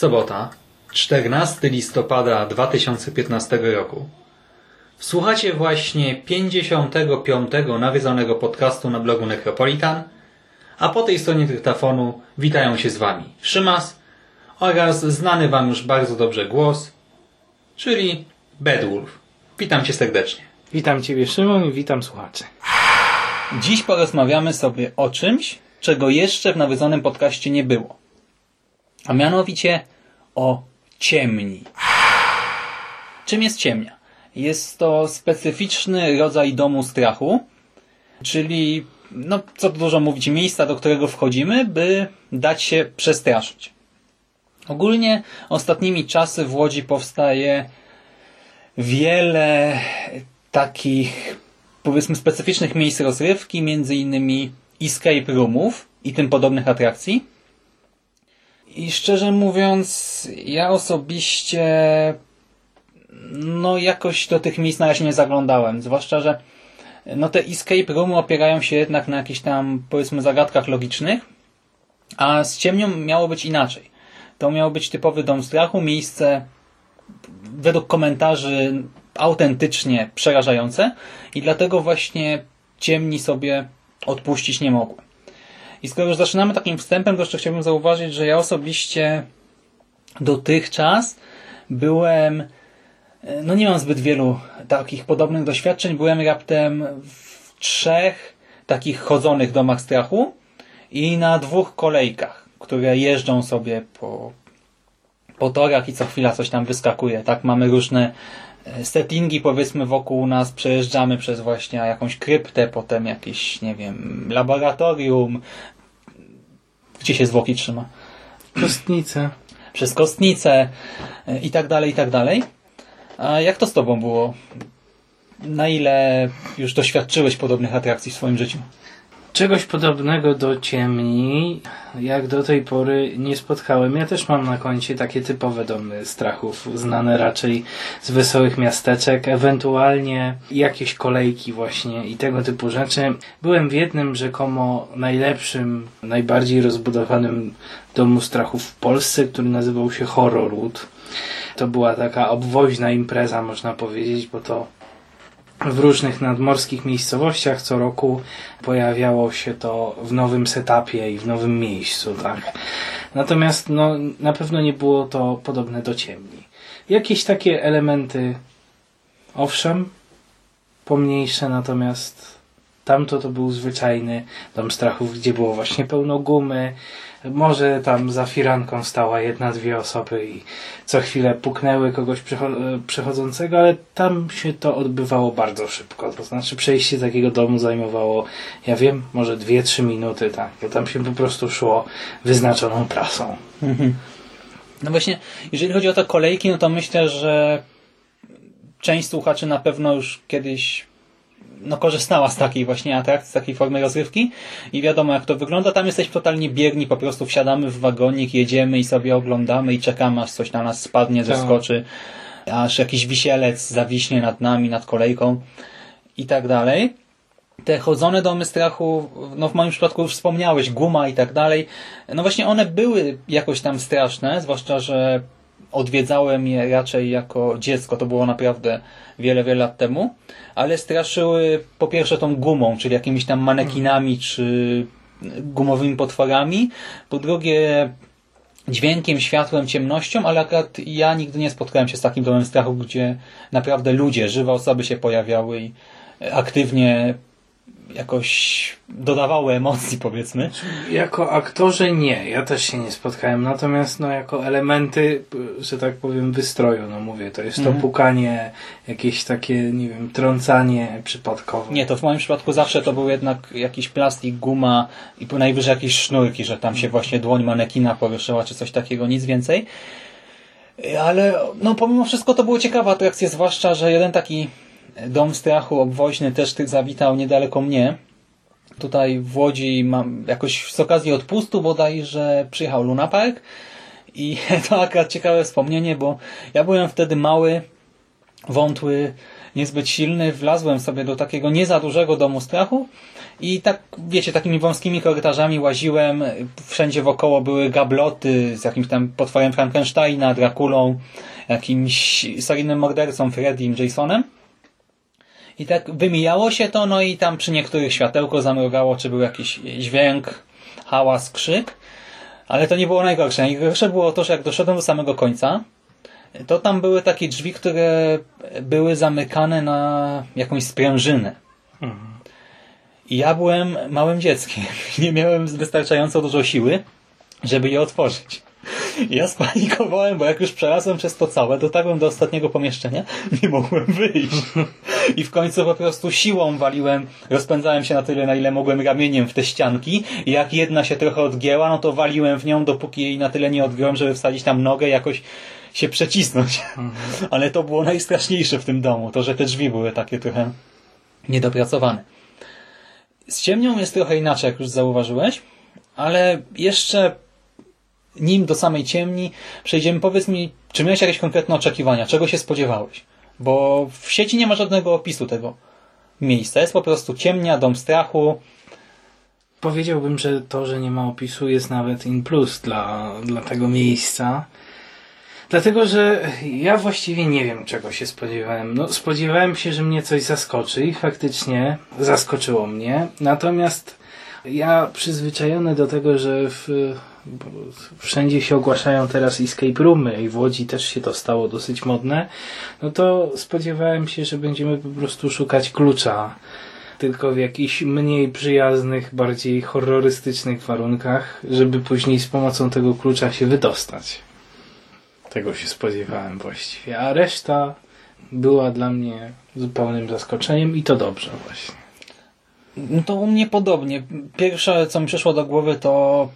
Sobota, 14 listopada 2015 roku. Słuchacie właśnie 55. nawiedzonego podcastu na blogu Necropolitan, a po tej stronie dyktafonu witają się z Wami Szymas oraz znany Wam już bardzo dobrze głos, czyli Bedwulf. Witam Cię serdecznie. Witam Ciebie Szymon i witam słuchaczy. Dziś porozmawiamy sobie o czymś, czego jeszcze w nawiedzonym podcaście nie było. A mianowicie o ciemni. Czym jest ciemnia? Jest to specyficzny rodzaj domu strachu, czyli, no co tu dużo mówić, miejsca, do którego wchodzimy, by dać się przestraszyć. Ogólnie ostatnimi czasy w Łodzi powstaje wiele takich, powiedzmy, specyficznych miejsc rozrywki, między innymi escape roomów i tym podobnych atrakcji. I szczerze mówiąc, ja osobiście no jakoś do tych miejsc na razie nie zaglądałem. Zwłaszcza, że no te escape roomy opierają się jednak na jakichś tam powiedzmy zagadkach logicznych, a z ciemnią miało być inaczej. To miało być typowy dom strachu, miejsce według komentarzy autentycznie przerażające i dlatego właśnie ciemni sobie odpuścić nie mogły. I skoro już zaczynamy takim wstępem, to jeszcze chciałbym zauważyć, że ja osobiście dotychczas byłem, no nie mam zbyt wielu takich podobnych doświadczeń, byłem raptem w trzech takich chodzonych domach strachu i na dwóch kolejkach, które jeżdżą sobie po, po torach i co chwila coś tam wyskakuje. Tak, mamy różne settingi powiedzmy wokół nas, przejeżdżamy przez właśnie jakąś kryptę, potem jakieś, nie wiem, laboratorium, gdzie się zwłoki trzyma. Kostnice. Przez kostnicę i tak dalej, i tak dalej. A jak to z Tobą było? Na ile już doświadczyłeś podobnych atrakcji w swoim życiu? Czegoś podobnego do ciemni, jak do tej pory nie spotkałem. Ja też mam na koncie takie typowe domy strachów, znane raczej z wesołych miasteczek, ewentualnie jakieś kolejki właśnie i tego typu rzeczy. Byłem w jednym rzekomo najlepszym, najbardziej rozbudowanym domu strachów w Polsce, który nazywał się Horrorwood. To była taka obwoźna impreza, można powiedzieć, bo to w różnych nadmorskich miejscowościach co roku pojawiało się to w nowym setupie i w nowym miejscu, tak. Natomiast no, na pewno nie było to podobne do ciemni. Jakieś takie elementy, owszem, pomniejsze, natomiast tamto to był zwyczajny dom strachów, gdzie było właśnie pełno gumy, może tam za firanką stała jedna, dwie osoby i co chwilę puknęły kogoś przechodzącego, ale tam się to odbywało bardzo szybko. To znaczy przejście takiego domu zajmowało, ja wiem, może dwie, trzy minuty, tak, tam się po prostu szło wyznaczoną trasą. Mhm. No właśnie, jeżeli chodzi o te kolejki, no to myślę, że część słuchaczy na pewno już kiedyś no, korzystała z takiej właśnie atrakcji, z takiej formy rozrywki i wiadomo jak to wygląda. Tam jesteśmy totalnie bierni, po prostu wsiadamy w wagonik, jedziemy i sobie oglądamy i czekamy aż coś na nas spadnie, Tak. zeskoczy, aż jakiś wisielec zawiśnie nad nami, nad kolejką i tak dalej. Te chodzone domy strachu, no w moim przypadku już wspomniałeś, guma i tak dalej, no właśnie one były jakoś tam straszne, zwłaszcza, że odwiedzałem je raczej jako dziecko, to było naprawdę wiele, wiele lat temu, ale straszyły po pierwsze tą gumą, czyli jakimiś tam manekinami czy gumowymi potworami, po drugie dźwiękiem, światłem, ciemnością, ale akurat ja nigdy nie spotkałem się z takim domem strachu, gdzie naprawdę ludzie, żywe osoby się pojawiały i aktywnie jakoś dodawały emocji, powiedzmy. Jako aktorze nie, ja też się nie spotkałem, natomiast no jako elementy, że tak powiem, wystroju, no mówię, to jest to Mhm. pukanie, jakieś takie, nie wiem, trącanie przypadkowe. Nie, to w moim przypadku zawsze to był jednak jakiś plastik, guma i po najwyżej jakieś sznurki, że tam się właśnie dłoń manekina poruszyła, czy coś takiego, nic więcej. Ale no pomimo wszystko to były ciekawe atrakcje, zwłaszcza, że jeden taki dom strachu obwoźny też zawitał niedaleko mnie. Tutaj w Łodzi mam jakoś z okazji odpustu bodajże przyjechał Luna Park i to akurat ciekawe wspomnienie, bo ja byłem wtedy mały, wątły, niezbyt silny, wlazłem sobie do takiego nie za dużego domu strachu i tak, wiecie, takimi wąskimi korytarzami łaziłem, wszędzie wokoło były gabloty z jakimś tam potworem Frankensteina, Drakulą, jakimś seryjnym mordercą Freddym, Jasonem. I tak wymijało się to, no i tam przy niektórych światełko zamrugało, czy był jakiś dźwięk, hałas, krzyk. Ale to nie było najgorsze. Najgorsze było to, że jak doszedłem do samego końca, to tam były takie drzwi, które były zamykane na jakąś sprężynę. I ja byłem małym dzieckiem. Nie miałem wystarczająco dużo siły, żeby je otworzyć. Ja spanikowałem, bo jak już przelazłem przez to całe, dotarłem do ostatniego pomieszczenia, nie mogłem wyjść. I w końcu po prostu siłą waliłem, rozpędzałem się na tyle, na ile mogłem ramieniem w te ścianki i jak jedna się trochę odgięła, no to waliłem w nią, dopóki jej na tyle nie odgiąłem, żeby wsadzić tam nogę, jakoś się przecisnąć. Ale to było najstraszniejsze w tym domu, to, że te drzwi były takie trochę niedopracowane. Z ciemnią jest trochę inaczej, jak już zauważyłeś, ale jeszcze nim do samej ciemni przejdziemy, powiedz mi, czy miałeś jakieś konkretne oczekiwania? Czego się spodziewałeś? Bo w sieci nie ma żadnego opisu tego miejsca. Jest po prostu ciemnia, dom strachu. Powiedziałbym, że to, że nie ma opisu jest nawet in plus dla, dla tego miejsca. Dlatego, że ja właściwie nie wiem, czego się spodziewałem. No, spodziewałem się, że mnie coś zaskoczy i faktycznie zaskoczyło mnie. Natomiast ja przyzwyczajony do tego, że w, wszędzie się ogłaszają teraz escape roomy i w Łodzi też się to stało dosyć modne, no to spodziewałem się, że będziemy po prostu szukać klucza tylko w jakichś mniej przyjaznych, bardziej horrorystycznych warunkach, żeby później z pomocą tego klucza się wydostać. Tego się spodziewałem właściwie, a reszta była dla mnie zupełnym zaskoczeniem i to dobrze właśnie. No to u mnie podobnie. Pierwsze, co mi przyszło do głowy, to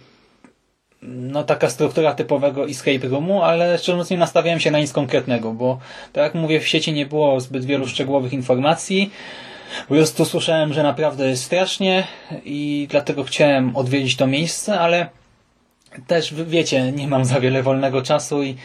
no taka struktura typowego escape roomu, ale szczerze mówiąc nie nastawiałem się na nic konkretnego, bo tak jak mówię, w sieci nie było zbyt wielu szczegółowych informacji. Po prostu słyszałem, że naprawdę jest strasznie i dlatego chciałem odwiedzić to miejsce, ale też wiecie, nie mam za wiele wolnego czasu i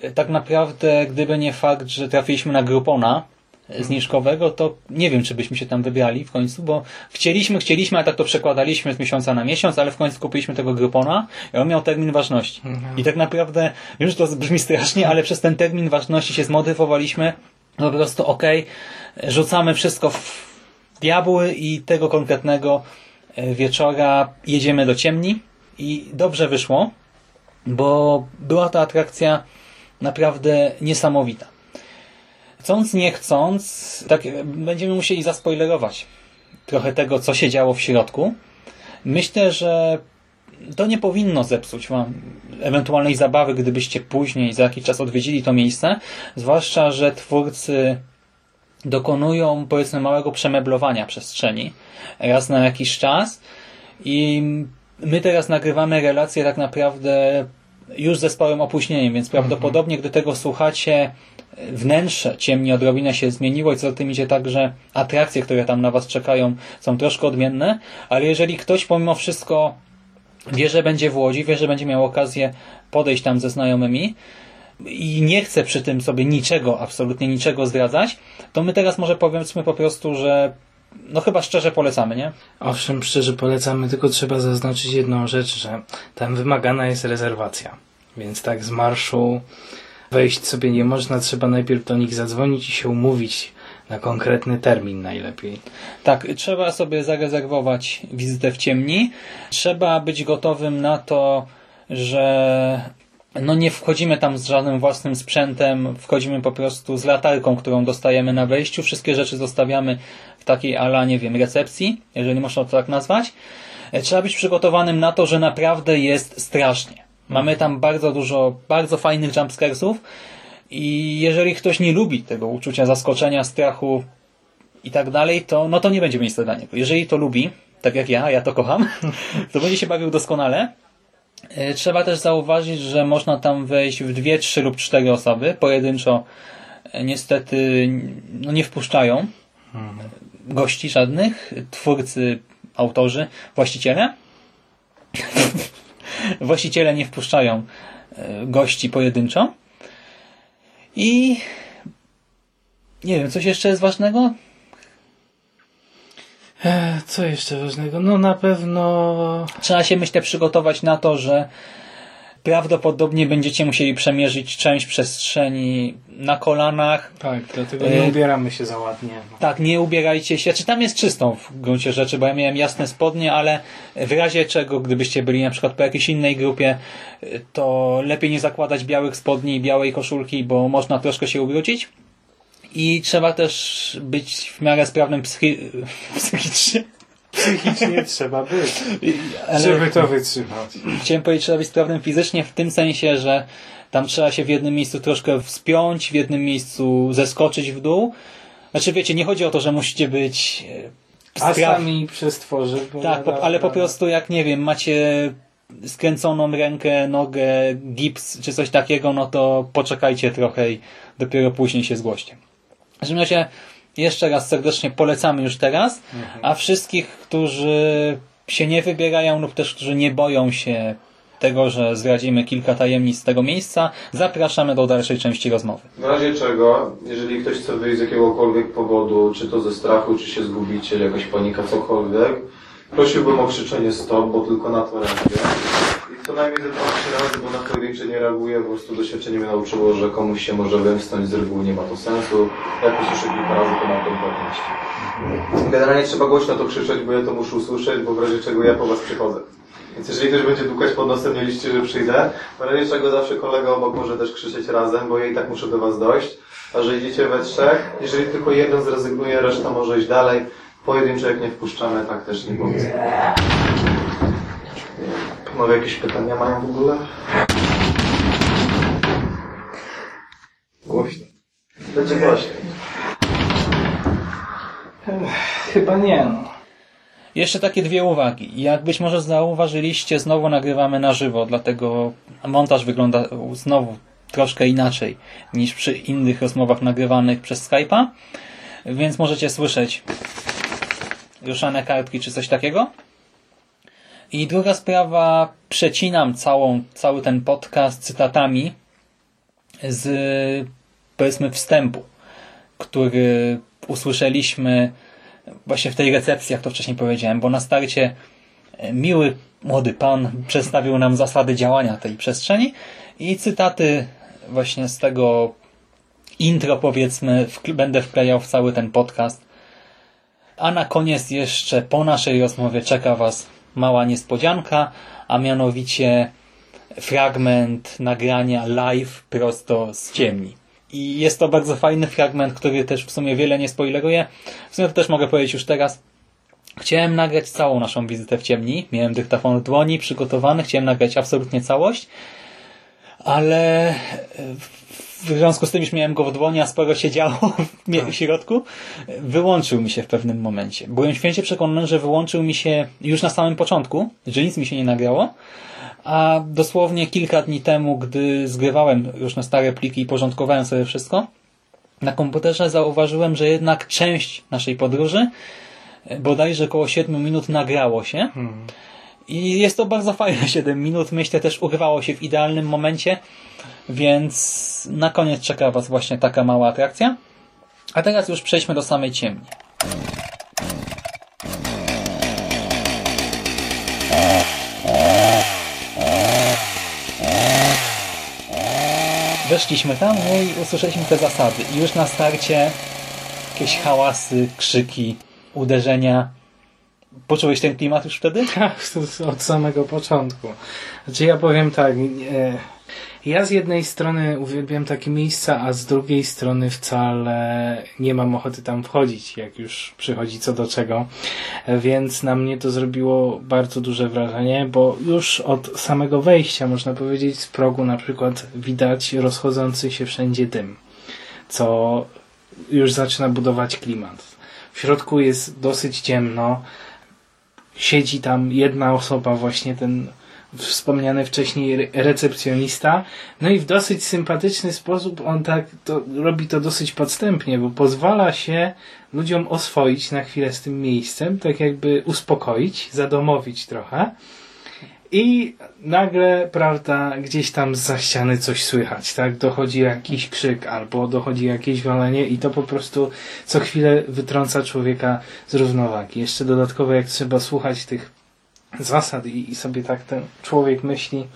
e, tak naprawdę gdyby nie fakt, że trafiliśmy na Groupona zniżkowego, to nie wiem, czy byśmy się tam wybrali w końcu, bo chcieliśmy, chcieliśmy, a tak to przekładaliśmy z miesiąca na miesiąc, ale w końcu kupiliśmy tego Groupona i on miał termin ważności. I tak naprawdę, wiem, że to brzmi strasznie, ale przez ten termin ważności się zmotywowaliśmy, po prostu okej, rzucamy wszystko w diabły i tego konkretnego e, wieczora jedziemy do ciemni i dobrze wyszło, bo była to atrakcja naprawdę niesamowita. Chcąc, nie chcąc, tak będziemy musieli zaspoilerować trochę tego, co się działo w środku. Myślę, że to nie powinno zepsuć wam ewentualnej zabawy, gdybyście później za jakiś czas odwiedzili to miejsce, zwłaszcza, że twórcy dokonują powiedzmy małego przemeblowania przestrzeni raz na jakiś czas i my teraz nagrywamy relacje tak naprawdę już ze sporym opóźnieniem, więc prawdopodobnie gdy tego słuchacie wnętrze ciemni odrobinę się zmieniło i co za tym idzie tak, że atrakcje, które tam na Was czekają są troszkę odmienne, ale jeżeli ktoś pomimo wszystko wie, że będzie w Łodzi, wie, że będzie miał okazję podejść tam ze znajomymi i nie chce przy tym sobie niczego, absolutnie niczego zdradzać, to my teraz może powiedzmy po prostu, że no chyba szczerze polecamy, nie? Owszem, szczerze polecamy, tylko trzeba zaznaczyć jedną rzecz, że tam wymagana jest rezerwacja. Więc tak z marszu wejść sobie nie można, trzeba najpierw do nich zadzwonić i się umówić na konkretny termin najlepiej. Tak, trzeba sobie zarezerwować wizytę w ciemni. Trzeba być gotowym na to, że no nie wchodzimy tam z żadnym własnym sprzętem, wchodzimy po prostu z latarką, którą dostajemy na wejściu. Wszystkie rzeczy zostawiamy w takiej ala, nie wiem, recepcji, jeżeli można to tak nazwać. E, trzeba być przygotowanym na to, że naprawdę jest strasznie. Mamy tam bardzo dużo, bardzo fajnych jumpscaresów i jeżeli ktoś nie lubi tego uczucia zaskoczenia, strachu i tak dalej, to, no to nie będzie miejsca dla niego. Jeżeli to lubi, tak jak ja, ja to kocham, to będzie się bawił doskonale. E, trzeba też zauważyć, że można tam wejść w dwie, trzy lub cztery osoby. Pojedynczo e, niestety no nie wpuszczają gości żadnych, twórcy, autorzy, właściciele. właściciele nie wpuszczają e, gości pojedynczo. I nie wiem, coś jeszcze jest ważnego? E, Co jeszcze ważnego? No na pewno... Trzeba się, myślę, przygotować na to, że prawdopodobnie będziecie musieli przemierzyć część przestrzeni na kolanach. Tak, dlatego E, nie ubieramy się za ładnie. Tak, nie ubierajcie się. Czy tam jest czystą w gruncie rzeczy, bo ja miałem jasne spodnie, ale w razie czego, gdybyście byli na przykład po jakiejś innej grupie, to lepiej nie zakładać białych spodni i białej koszulki, bo można troszkę się ubrudzić. I trzeba też być w miarę sprawnym psychi psychicznie. Psychicznie trzeba być, Ale- żeby to wytrzymać. Chciałem powiedzieć, trzeba być sprawnym fizycznie w tym sensie, że tam trzeba się w jednym miejscu troszkę wspiąć, w jednym miejscu zeskoczyć w dół. Znaczy wiecie, nie chodzi o to, że musicie być e, sami przestworzy. Tak, po, ale po prostu jak nie wiem, macie skręconą rękę, nogę, gips czy coś takiego, no to poczekajcie trochę i dopiero później się zgłoście. W każdym razie jeszcze raz serdecznie polecamy już teraz, a wszystkich, którzy się nie wybierają lub też którzy nie boją się tego, że zdradzimy kilka tajemnic z tego miejsca, zapraszamy do dalszej części rozmowy. W razie czego, jeżeli ktoś chce wyjść z jakiegokolwiek powodu, czy to ze strachu, czy się zgubicie, jakaś panika, cokolwiek, prosiłbym o krzyczenie stop, bo tylko na to reaguję. Co najmniej ze dwa, trzy razy, bo na pojedyncze nie reaguję, po prostu doświadczenie mnie nauczyło, że komuś się może wymknąć, z reguły nie ma to sensu. Jak usłyszę kilka razy, to mam to pewności. Generalnie trzeba głośno to krzyczeć, bo ja to muszę usłyszeć, bo w razie czego ja po was przychodzę. Więc jeżeli ktoś będzie dukać pod nosem, nie liczcie, że przyjdę. W razie czego zawsze kolega obok może też krzyczeć razem, bo ja i tak muszę do was dojść. A że idziecie we trzech, jeżeli tylko jeden zrezygnuje, reszta może iść dalej. Pojedynczo jak nie wpuszczamy, tak też nie powiem. Panowie jakieś pytania mają w ogóle? Głośno. Będzie głośno. Chyba nie, no. Jeszcze takie dwie uwagi. Jak być może zauważyliście, znowu nagrywamy na żywo, dlatego montaż wygląda znowu troszkę inaczej niż przy innych rozmowach nagrywanych przez Skype'a, więc możecie słyszeć ruszane kartki czy coś takiego. I druga sprawa, przecinam całą, cały ten podcast cytatami z powiedzmy wstępu, który usłyszeliśmy właśnie w tej recepcji, jak to wcześniej powiedziałem, bo na starcie e, miły młody pan przedstawił nam zasady działania tej przestrzeni i cytaty właśnie z tego intro powiedzmy będę wklejał w cały ten podcast. A na koniec jeszcze po naszej rozmowie czeka Was mała niespodzianka, a mianowicie fragment nagrania live prosto z ciemni. I jest to bardzo fajny fragment, który też w sumie wiele nie spoileruje. W sumie to też mogę powiedzieć już teraz. Chciałem nagrać całą naszą wizytę w ciemni. Miałem dyktafon w dłoni przygotowany, chciałem nagrać absolutnie całość, ale w związku z tym, iż miałem go w dłoni, a sporo się działo w mie- w środku, wyłączył mi się w pewnym momencie. Byłem święcie przekonany, że wyłączył mi się już na samym początku, że nic mi się nie nagrało, a dosłownie kilka dni temu, gdy zgrywałem już na stare pliki i porządkowałem sobie wszystko, na komputerze zauważyłem, że jednak część naszej podróży, bodajże około 7 minut nagrało się. I jest to bardzo fajne 7 minut. Myślę też urwało się w idealnym momencie, więc na koniec czeka Was właśnie taka mała atrakcja. A teraz już przejdźmy do samej ciemni. Weszliśmy tam no i usłyszeliśmy te zasady. I już na starcie jakieś hałasy, krzyki, uderzenia. Poczułeś ten klimat już wtedy? Tak, od samego początku. Znaczy ja powiem tak, nie, Ja z jednej strony uwielbiam takie miejsca, a z drugiej strony wcale nie mam ochoty tam wchodzić, jak już przychodzi co do czego. Więc na mnie to zrobiło bardzo duże wrażenie, bo już od samego wejścia, można powiedzieć, z progu na przykład widać rozchodzący się wszędzie dym, co już zaczyna budować klimat. W środku jest dosyć ciemno, siedzi tam jedna osoba, właśnie ten wspomniany wcześniej recepcjonista. No i w dosyć sympatyczny sposób on tak to, robi to dosyć podstępnie, bo pozwala się ludziom oswoić na chwilę z tym miejscem, tak jakby uspokoić, zadomowić trochę. I nagle, prawda, gdzieś tam za ściany coś słychać, tak? Dochodzi jakiś krzyk albo dochodzi jakieś walenie i to po prostu co chwilę wytrąca człowieka z równowagi. Jeszcze dodatkowo jak trzeba słuchać tych zasad i, i sobie tak ten człowiek myśli,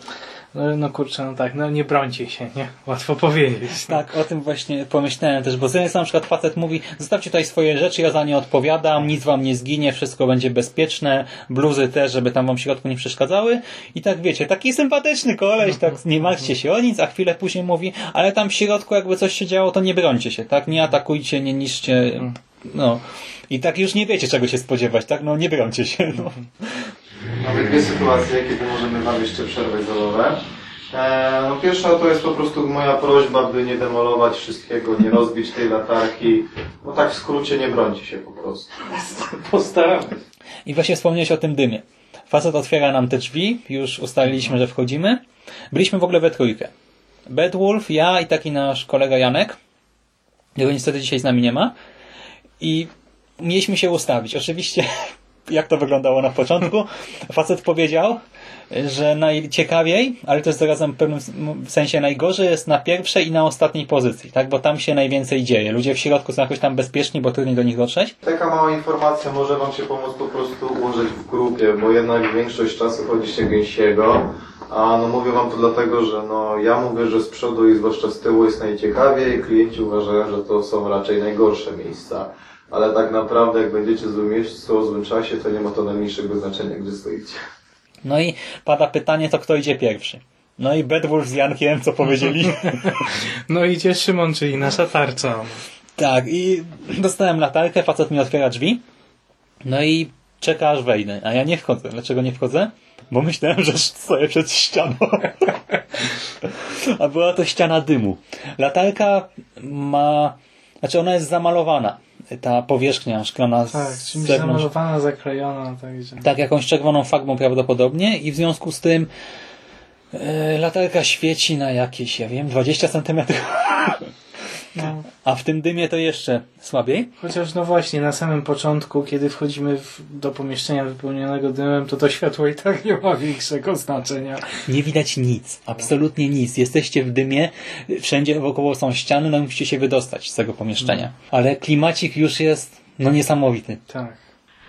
no, no kurczę, no tak, no nie brońcie się, nie? Łatwo powiedzieć. Tak, o tym właśnie pomyślałem też, bo z jednej strony na przykład facet mówi, zostawcie tutaj swoje rzeczy, ja za nie odpowiadam, nic wam nie zginie, wszystko będzie bezpieczne, bluzy też, żeby tam wam w środku nie przeszkadzały i tak wiecie, taki sympatyczny koleś, tak nie martwcie się o nic, a chwilę później mówi, ale tam w środku jakby coś się działo, to nie brońcie się, tak? Nie atakujcie, nie niszcie, no. I tak już nie wiecie czego się spodziewać, tak? No nie brońcie się, no. Mamy dwie sytuacje, kiedy możemy Wam jeszcze przerwać zalowe. E, no pierwsza to jest po prostu moja prośba, by nie demolować wszystkiego, nie rozbić tej latarki, bo tak w skrócie nie brońcie się po prostu. Postaramy. I właśnie wspomniałeś o tym dymie. Facet otwiera nam te drzwi, już ustaliliśmy, że wchodzimy. Byliśmy w ogóle we trójkę. Bedwolf, ja i taki nasz kolega Janek, którego niestety dzisiaj z nami nie ma. I mieliśmy się ustawić. Oczywiście jak to wyglądało na początku. Facet powiedział, że najciekawiej, ale jest zarazem w pewnym sensie najgorzej jest na pierwszej i na ostatniej pozycji, tak? Bo tam się najwięcej dzieje. Ludzie w środku są jakoś tam bezpieczni, bo trudniej do nich dotrzeć. Taka mała informacja może Wam się pomóc po prostu ułożyć w grupie, bo jednak większość czasu chodzicie gęsiego. A no mówię Wam to dlatego, że no ja mówię, że z przodu i zwłaszcza z tyłu jest najciekawiej, klienci uważają, że to są raczej najgorsze miejsca ale tak naprawdę jak będziecie w złym miejscu o złym czasie, to nie ma to najmniejszego znaczenia, gdzie stoicie. No i pada pytanie, to kto idzie pierwszy? No i Bedwulf z Jankiem, co powiedzieli? No idzie Szymon, czyli nasza tarcza. Tak, i dostałem latarkę, facet mi otwiera drzwi, no i czeka aż wejdę, a ja nie wchodzę. Dlaczego nie wchodzę? Bo myślałem, że stoję przed ścianą. a była to ściana dymu. Latarka ma, znaczy ona jest zamalowana ta powierzchnia szklana tak, z czymś zewnątrz. zamalowana, zaklejona. Także. Tak, jakąś czerwoną farbą prawdopodobnie i w związku z tym e, latarka świeci na jakieś, ja wiem, 20 centymetrów. No. A w tym dymie to jeszcze słabiej? Chociaż no właśnie, na samym początku, kiedy wchodzimy w, do pomieszczenia wypełnionego dymem, to to światło i tak nie ma większego znaczenia. Nie widać nic, absolutnie nic. Jesteście w dymie, wszędzie wokoło są ściany, no musicie się wydostać z tego pomieszczenia. No. Ale klimacik już jest no niesamowity. Tak.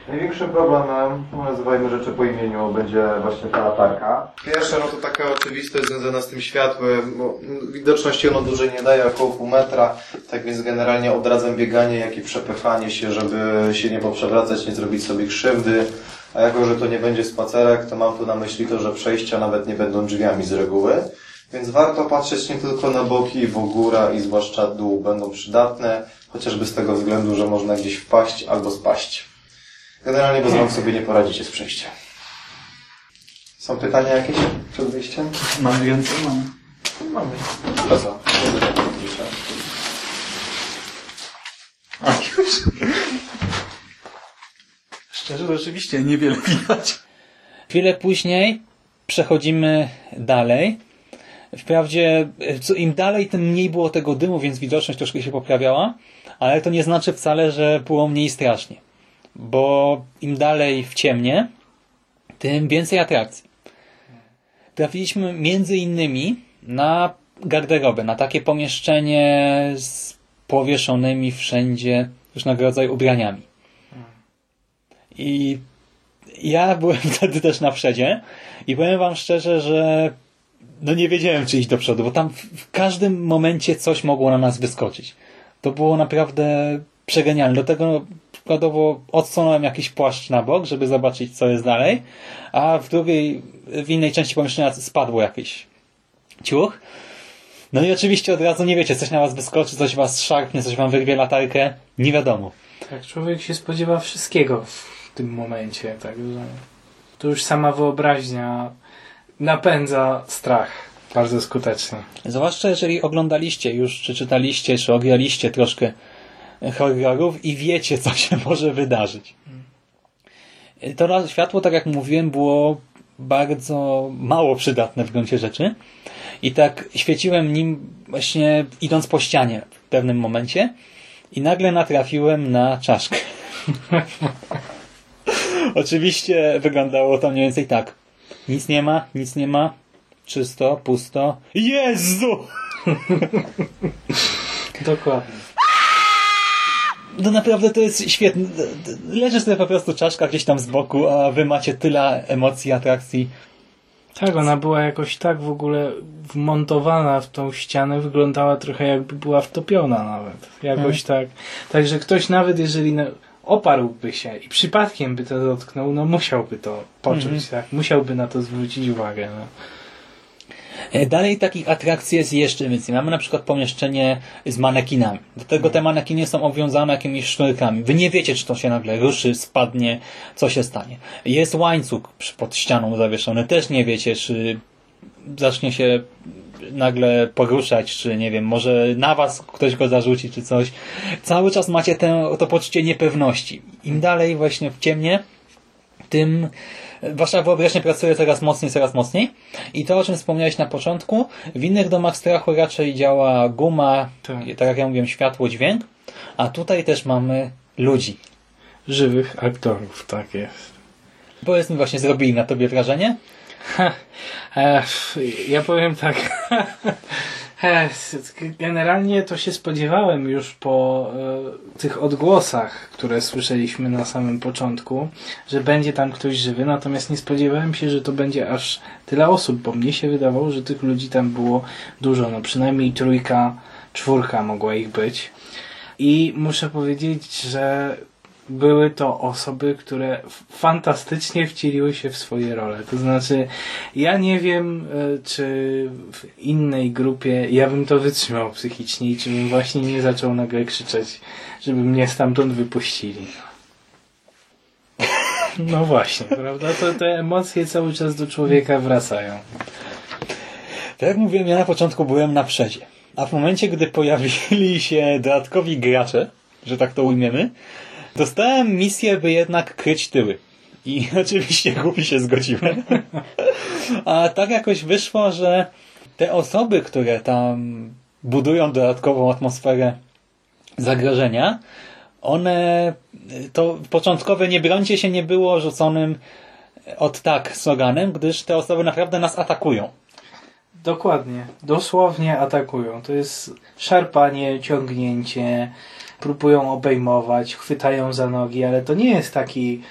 Największym problemem, no, nazywajmy rzeczy po imieniu, będzie właśnie ta latarka. Pierwsze, no to taka oczywistość związana z tym światłem, bo widoczności ono dłużej nie daje, około pół metra, tak więc generalnie odradzam bieganie, jak i przepychanie się, żeby się nie poprzewracać, nie zrobić sobie krzywdy. A jako, że to nie będzie spacerek, to mam tu na myśli to, że przejścia nawet nie będą drzwiami z reguły. Więc warto patrzeć nie tylko na boki, bo góra i zwłaszcza dół będą przydatne, chociażby z tego względu, że można gdzieś wpaść albo spaść. Generalnie bez rąk sobie nie poradzicie z przejściem. Są pytania jakieś przed wyjściem? Mam więcej, mam. Mamy. To co? A już? Szczerze, rzeczywiście niewiele widać. Chwilę później przechodzimy dalej. Wprawdzie im dalej, tym mniej było tego dymu, więc widoczność troszkę się poprawiała, ale to nie znaczy wcale, że było mniej strasznie bo im dalej w ciemnie, tym więcej atrakcji. Trafiliśmy między innymi na garderobę, na takie pomieszczenie z powieszonymi wszędzie różnego rodzaju ubraniami. I ja byłem wtedy też na przedzie i powiem wam szczerze, że no nie wiedziałem, czy iść do przodu, bo tam w każdym momencie coś mogło na nas wyskoczyć. To było naprawdę przegenialne. Do tego przykładowo odsunąłem jakiś płaszcz na bok, żeby zobaczyć, co jest dalej, a w drugiej, w innej części pomieszczenia spadło jakieś ciuch. No i oczywiście od razu nie wiecie, coś na was wyskoczy, coś was szarpnie, coś wam wyrwie latarkę. Nie wiadomo. Tak, człowiek się spodziewa wszystkiego w tym momencie, także to już sama wyobraźnia napędza strach bardzo skutecznie. Zwłaszcza jeżeli oglądaliście już, czy czytaliście, czy ograliście troszkę horrorów i wiecie, co się może wydarzyć. To światło, tak jak mówiłem, było bardzo mało przydatne w gruncie rzeczy. I tak świeciłem nim właśnie idąc po ścianie w pewnym momencie i nagle natrafiłem na czaszkę. Oczywiście wyglądało to mniej więcej tak. Nic nie ma, nic nie ma, czysto, pusto. Jezu! Dokładnie. No naprawdę to jest świetne. Leży sobie po prostu czaszka gdzieś tam z boku, a wy macie tyle emocji, atrakcji. Tak, ona była jakoś tak w ogóle wmontowana w tą ścianę, wyglądała trochę jakby była wtopiona nawet. Jakoś hmm. tak. Także ktoś nawet jeżeli oparłby się i przypadkiem by to dotknął, no musiałby to poczuć, hmm. tak? Musiałby na to zwrócić uwagę. No. E, dalej takich atrakcji jest jeszcze więcej. Mamy na przykład pomieszczenie z manekinami. Do tego te manekiny są obwiązane jakimiś sznurkami. Wy nie wiecie, czy to się nagle ruszy, spadnie, co się stanie. Jest łańcuch pod ścianą zawieszony. Też nie wiecie, czy zacznie się nagle poruszać, czy nie wiem, może na was ktoś go zarzuci, czy coś. Cały czas macie tę, to poczucie niepewności. Im dalej właśnie w ciemnie, tym wasza wyobraźnia pracuje coraz mocniej, coraz mocniej. I to, o czym wspomniałeś na początku, w innych domach strachu raczej działa guma, tak, tak jak ja mówiłem, światło, dźwięk, a tutaj też mamy ludzi. Żywych aktorów, tak jest. Powiedz mi właśnie, zrobili na tobie wrażenie? E, ja powiem tak. Generalnie to się spodziewałem już po e, tych odgłosach, które słyszeliśmy na samym początku, że będzie tam ktoś żywy, natomiast nie spodziewałem się, że to będzie aż tyle osób, bo mnie się wydawało, że tych ludzi tam było dużo, no przynajmniej trójka, czwórka mogła ich być. I muszę powiedzieć, że były to osoby, które fantastycznie wcieliły się w swoje role. To znaczy, ja nie wiem, e, czy w innej grupie ja bym to wytrzymał psychicznie i czy bym właśnie nie zaczął nagle krzyczeć, żeby mnie stamtąd wypuścili. No właśnie, prawda? To te emocje cały czas do człowieka wracają. Tak jak mówiłem, ja na początku byłem na przedzie. A w momencie, gdy pojawili się dodatkowi gracze, że tak to ujmiemy, Dostałem misję, by jednak kryć tyły. I oczywiście głupi się zgodziłem. A tak jakoś wyszło, że te osoby, które tam budują dodatkową atmosferę zagrożenia, one, to początkowe nie brońcie się nie było rzuconym od tak sloganem, gdyż te osoby naprawdę nas atakują. Dokładnie. Dosłownie atakują. To jest szarpanie, ciągnięcie, próbują obejmować, chwytają za nogi, ale to nie jest taki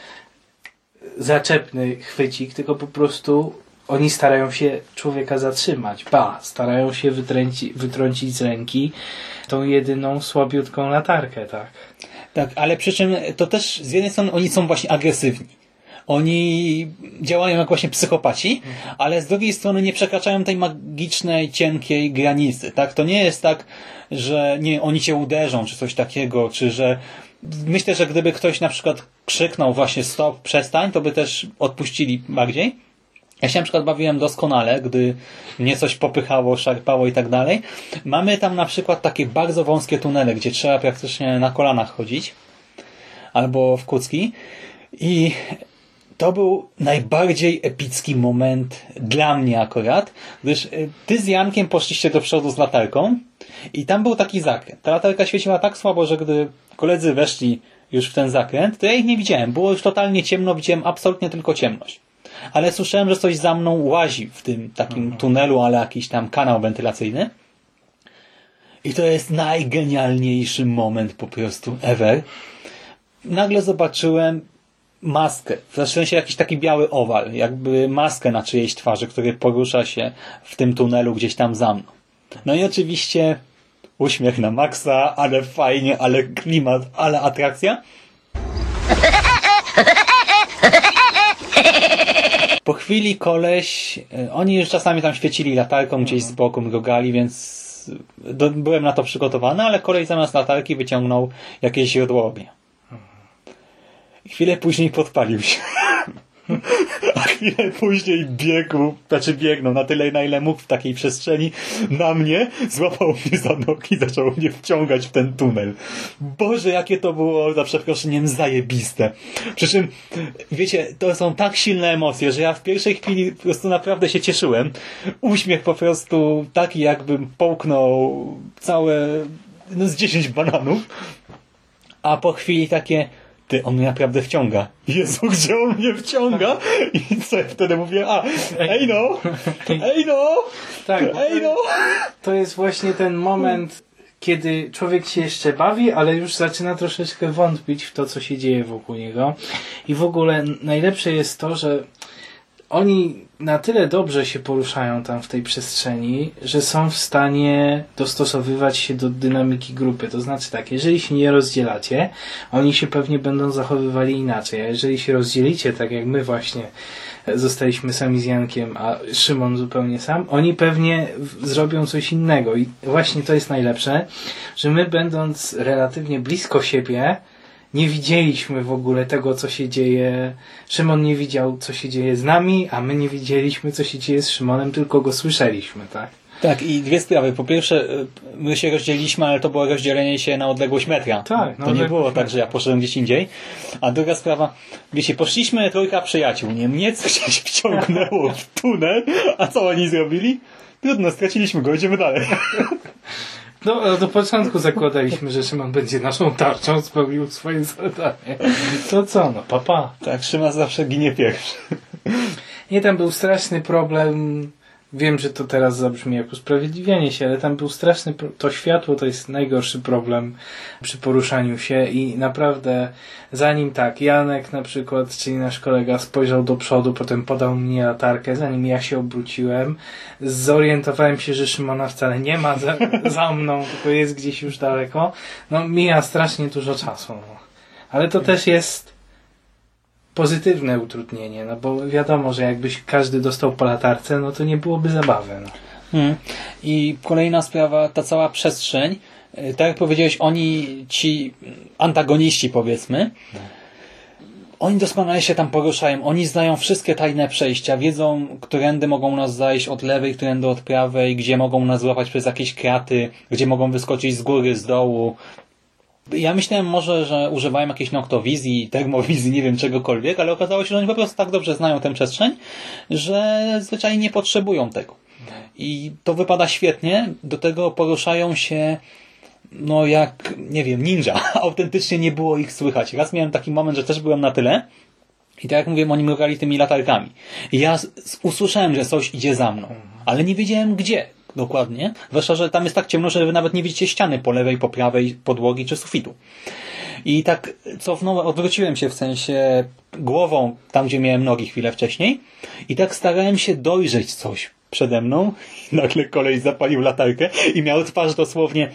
zaczepny chwycik, tylko po prostu oni starają się człowieka zatrzymać. Ba, starają się wytrąci, wytrącić z ręki tą jedyną słabiutką latarkę, tak. Tak, ale przy czym to też z jednej strony oni są właśnie agresywni. Oni działają jak właśnie psychopaci, ale z drugiej strony nie przekraczają tej magicznej, cienkiej granicy. Tak? To nie jest tak, że nie, oni cię uderzą, czy coś takiego, czy że myślę, że gdyby ktoś na przykład krzyknął właśnie stop, przestań, to by też odpuścili bardziej. Ja się na przykład bawiłem doskonale, gdy mnie coś popychało, szarpało i tak dalej. Mamy tam na przykład takie bardzo wąskie tunele, gdzie trzeba praktycznie na kolanach chodzić. Albo w kucki. I to był najbardziej epicki moment dla mnie akurat, gdyż y, ty z Jankiem poszliście do przodu z latarką i tam był taki zakręt. Ta latarka świeciła tak słabo, że gdy koledzy weszli już w ten zakręt, to ja ich nie widziałem. Było już totalnie ciemno, widziałem absolutnie tylko ciemność. Ale słyszałem, że coś za mną łazi w tym takim mhm. tunelu, ale jakiś tam kanał wentylacyjny. I to jest najgenialniejszy moment po prostu ever. Nagle zobaczyłem maskę, w sensie jakiś taki biały owal, jakby maskę na czyjejś twarzy, który porusza się w tym tunelu gdzieś tam za mną. No i oczywiście uśmiech na maksa, ale fajnie, ale klimat, ale atrakcja. Po chwili koleś, y, oni już czasami tam świecili latarką gdzieś z boku, mrugali, więc do, byłem na to przygotowany, ale koleś zamiast latarki wyciągnął jakieś źródło ognia. Chwilę później podpalił się. A chwilę później biegł, znaczy biegnął na tyle, na ile mógł w takiej przestrzeni na mnie, złapał mnie za nogi i zaczął mnie wciągać w ten tunel. Boże, jakie to było, za przeproszeniem, zajebiste. Przy czym, wiecie, to są tak silne emocje, że ja w pierwszej chwili po prostu naprawdę się cieszyłem. Uśmiech po prostu taki, jakbym połknął całe, no z 10 bananów. A po chwili takie, ty, on mnie naprawdę wciąga. Jezu, gdzie on mnie wciąga? I co ja wtedy mówię, a, ej no, ej no, Tak, ej no. to jest właśnie ten moment, kiedy człowiek się jeszcze bawi, ale już zaczyna troszeczkę wątpić w to, co się dzieje wokół niego. I w ogóle najlepsze jest to, że oni na tyle dobrze się poruszają tam w tej przestrzeni, że są w stanie dostosowywać się do dynamiki grupy. To znaczy tak, jeżeli się nie rozdzielacie, oni się pewnie będą zachowywali inaczej, a jeżeli się rozdzielicie, tak jak my właśnie zostaliśmy sami z Jankiem, a Szymon zupełnie sam, oni pewnie zrobią coś innego. I właśnie to jest najlepsze, że my będąc relatywnie blisko siebie, nie widzieliśmy w ogóle tego, co się dzieje. Szymon nie widział, co się dzieje z nami, a my nie widzieliśmy, co się dzieje z Szymonem, tylko go słyszeliśmy, tak? Tak, i dwie sprawy. Po pierwsze, y, my się rozdzieliliśmy, ale to było rozdzielenie się na odległość metra. Tak, na To nie było tak, że ja poszedłem gdzieś indziej. A druga sprawa, wiecie, poszliśmy trójka przyjaciół, nie? Mnie coś wciągnęło w tunel, a co oni zrobili? Trudno, straciliśmy go, idziemy dalej. No, ale do początku zakładaliśmy, że Szymon będzie naszą tarczą, spełnił swoje zadanie. To co, no, papa. Tak, Szymas zawsze ginie pierwszy. Nie, tam był straszny problem. Wiem, że to teraz zabrzmi jak usprawiedliwienie się, ale tam był straszny. To światło to jest najgorszy problem przy poruszaniu się i naprawdę zanim tak, Janek na przykład, czyli nasz kolega, spojrzał do przodu, potem podał mnie latarkę, zanim ja się obróciłem, zorientowałem się, że Szymona wcale nie ma za, za mną, tylko jest gdzieś już daleko. No, mija strasznie dużo czasu. Ale to też jest pozytywne utrudnienie, no bo wiadomo, że jakbyś każdy dostał po latarce, no to nie byłoby zabawy. No. Hmm. I kolejna sprawa, ta cała przestrzeń, y, tak jak powiedziałeś, oni, ci antagoniści powiedzmy, oni doskonale się tam poruszają, oni znają wszystkie tajne przejścia, wiedzą, którędy mogą nas zajść od lewej, którędy od prawej, gdzie mogą nas złapać przez jakieś kraty, gdzie mogą wyskoczyć z góry, z dołu. Ja myślałem może, że używają jakiejś noktowizji, termowizji, nie wiem czegokolwiek, ale okazało się, że oni po prostu tak dobrze znają tę przestrzeń, że zwyczajnie nie potrzebują tego. I to wypada świetnie, do tego poruszają się no jak, nie wiem, ninja. Autentycznie nie było ich słychać. Raz miałem taki moment, że też byłem na tyle i tak jak mówiłem, oni mrugali tymi latarkami. I ja usłyszałem, że coś idzie za mną, ale nie wiedziałem gdzie dokładnie. Zwłaszcza, że tam jest tak ciemno, że wy nawet nie widzicie ściany po lewej, po prawej, podłogi czy sufitu. I tak cofnąłem, odwróciłem się w sensie głową tam, gdzie miałem nogi chwilę wcześniej i tak starałem się dojrzeć coś przede mną. Nagle kolej zapalił latarkę i miał twarz dosłownie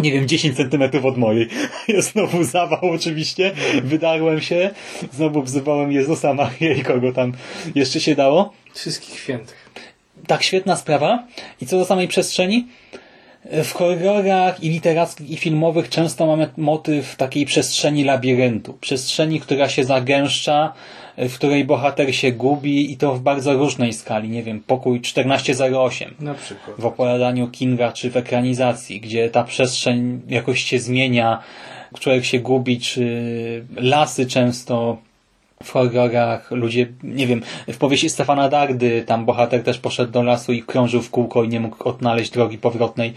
nie wiem, 10 centymetrów od mojej. Ja znowu zawał oczywiście, wydarłem się, znowu wzywałem Jezusa, Marię i kogo tam jeszcze się dało. Wszystkich świętych. Tak, świetna sprawa. I co do samej przestrzeni, w horrorach i literackich i filmowych często mamy motyw takiej przestrzeni labiryntu. Przestrzeni, która się zagęszcza, w której bohater się gubi i to w bardzo różnej skali. Nie wiem, pokój 1408 Na przykład. w opowiadaniu Kinga czy w ekranizacji, gdzie ta przestrzeń jakoś się zmienia, człowiek się gubi, czy lasy często w horrorach, ludzie, nie wiem, w powieści Stefana Dardy, tam bohater też poszedł do lasu i krążył w kółko i nie mógł odnaleźć drogi powrotnej.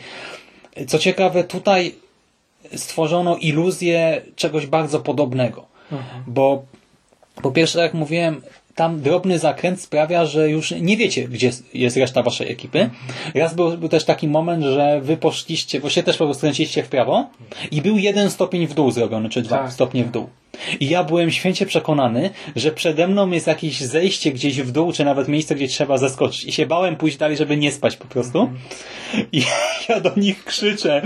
Co ciekawe, tutaj stworzono iluzję czegoś bardzo podobnego, bo po pierwsze, jak mówiłem, tam drobny zakręt sprawia, że już nie wiecie, gdzie jest reszta waszej ekipy. Raz był, był też taki moment, że wy poszliście, bo się też po prostu skręciliście w prawo i był jeden stopień w dół zrobiony, czy dwa Tak. stopnie w dół. I ja byłem święcie przekonany, że przede mną jest jakieś zejście gdzieś w dół, czy nawet miejsce, gdzie trzeba zeskoczyć. I się bałem pójść dalej, żeby nie spać po prostu. I jak ja do nich krzyczę,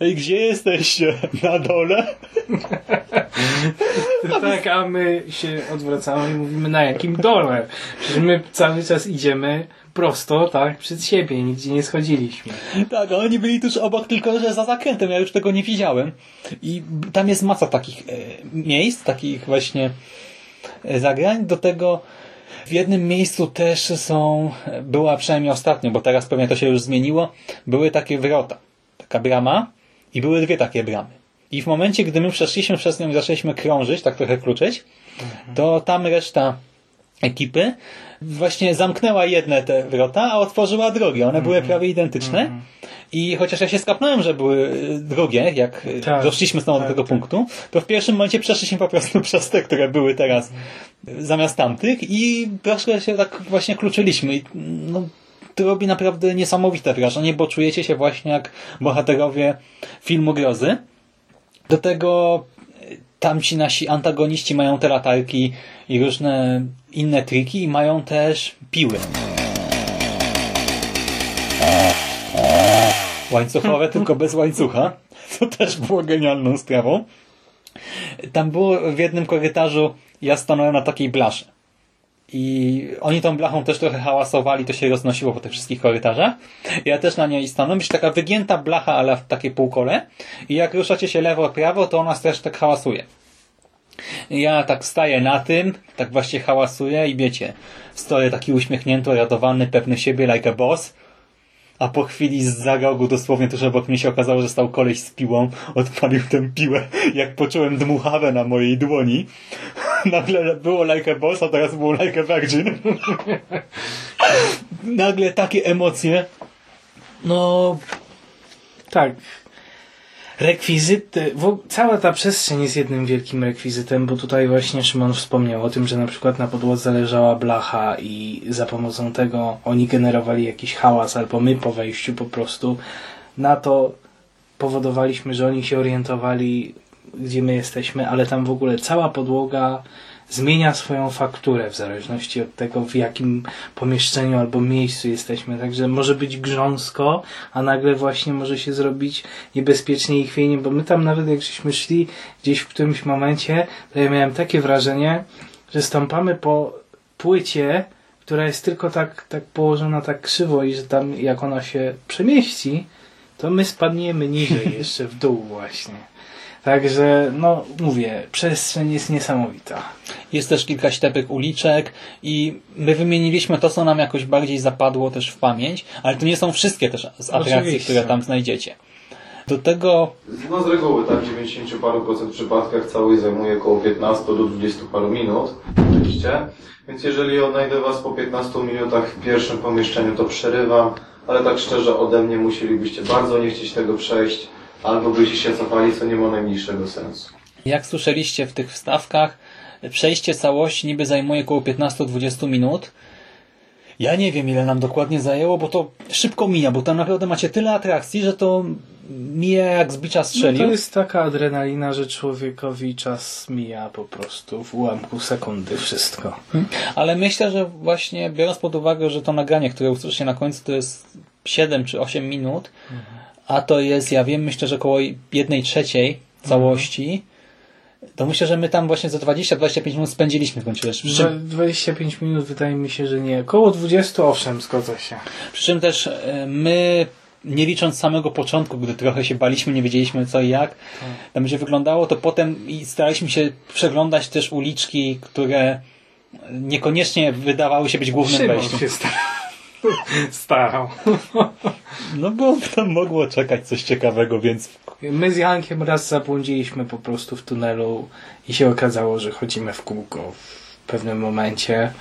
Ej, gdzie jesteście? Na dole? Tak, a my się odwracamy i mówimy na jakim dole? Przecież my cały czas idziemy prosto, tak, przed siebie, nigdzie nie schodziliśmy. Tak, oni byli tuż obok, tylko że za zakrętem, ja już tego nie widziałem. I tam jest masa takich e, miejsc, takich właśnie e, zagrań. Do tego w jednym miejscu też są, e, była przynajmniej ostatnio, bo teraz pewnie to się już zmieniło, były takie wrota, taka brama i były dwie takie bramy. I w momencie, gdy my przeszliśmy przez nią i zaczęliśmy krążyć, tak trochę kluczyć, to tam reszta ekipy właśnie zamknęła jedne te wrota, a otworzyła drugie. One były prawie identyczne. I chociaż ja się skapnąłem, że były y, drugie, jak y, Tak. doszliśmy znowu do Tak, tego tak. punktu, to w pierwszym momencie przeszliśmy po prostu przez te, które były teraz y, zamiast tamtych i troszkę się tak właśnie kluczyliśmy. I, no, to robi naprawdę niesamowite wrażenie, bo czujecie się właśnie jak bohaterowie filmu grozy. Do tego tamci nasi antagoniści mają te latarki i różne inne triki i mają też piły. Łańcuchowe, tylko bez łańcucha. To też było genialną sprawą. Tam było w jednym korytarzu, ja stanąłem na takiej blasze. I oni tą blachą też trochę hałasowali, to się roznosiło po tych wszystkich korytarzach. Ja też na niej stanąłem, jest taka wygięta blacha, ale w takie półkole. I jak ruszacie się lewo, prawo, to ona też tak hałasuje. Ja tak staję na tym, tak właśnie hałasuję i wiecie, stoję taki uśmiechnięty, radowany, pewny siebie, like a boss. A po chwili z za rogu, dosłownie tuż obok mnie się okazało, że stał koleś z piłą, odpalił tę piłę. Jak poczułem dmuchawę na mojej dłoni, nagle było like a boss, a teraz było like a virgin. nagle takie emocje. No, Tak. Rekwizyty, cała ta przestrzeń jest jednym wielkim rekwizytem, bo tutaj właśnie Szymon wspomniał o tym, że na przykład na podłodze leżała blacha i za pomocą tego oni generowali jakiś hałas, albo my po wejściu po prostu na to powodowaliśmy, że oni się orientowali, gdzie my jesteśmy, ale tam w ogóle cała podłoga zmienia swoją fakturę w zależności od tego, w jakim pomieszczeniu albo miejscu jesteśmy. Także może być grząsko, a nagle właśnie może się zrobić niebezpiecznie i chwiejnie, bo my tam nawet jak żeśmy szli gdzieś w którymś momencie, to ja miałem takie wrażenie, że stąpamy po płycie, która jest tylko tak, tak położona tak krzywo i że tam jak ona się przemieści, to my spadniemy niżej jeszcze w dół właśnie. Także, no mówię, przestrzeń jest niesamowita. Jest też kilka ślepych uliczek i my wymieniliśmy to, co nam jakoś bardziej zapadło też w pamięć, ale to nie są wszystkie też z atrakcji, Oczywiście. które tam znajdziecie. Do tego No z reguły, tak, w 90 paru procent przypadkach całość zajmuje około 15 do 20 paru minut, oczywiście. Więc jeżeli odnajdę Was po 15 minutach w pierwszym pomieszczeniu, to przerywam, ale tak szczerze ode mnie musielibyście bardzo nie chcieć tego przejść, albo byście się cofali, co nie ma najmniejszego sensu. Jak słyszeliście w tych wstawkach, przejście całości niby zajmuje około 15-20 minut. Ja nie wiem, ile nam dokładnie zajęło, bo to szybko mija, bo tam naprawdę macie tyle atrakcji, że to mija jak z bicza No to jest taka adrenalina, że człowiekowi czas mija po prostu w ułamku sekundy wszystko. Ale myślę, że właśnie biorąc pod uwagę, że to nagranie, które usłyszycie na końcu, to jest 7 czy 8 minut, a to jest, ja wiem, myślę, że około 1 trzeciej całości, to myślę, że my tam właśnie za 20-25 minut spędziliśmy w. Przy Dwa- czym, 25 minut wydaje mi się, że nie. Koło 20 owszem, zgodzę się. przy czym też e, my, nie licząc samego początku, gdy trochę się baliśmy, nie wiedzieliśmy co i jak tam będzie wyglądało, to potem i staraliśmy się przeglądać też uliczki, które niekoniecznie wydawały się być głównym Szymon wejściem. się starał. No bo tam mogło czekać coś ciekawego, więc My z Jankiem raz zabłądziliśmy po prostu w tunelu i się okazało, że chodzimy w kółko w pewnym momencie.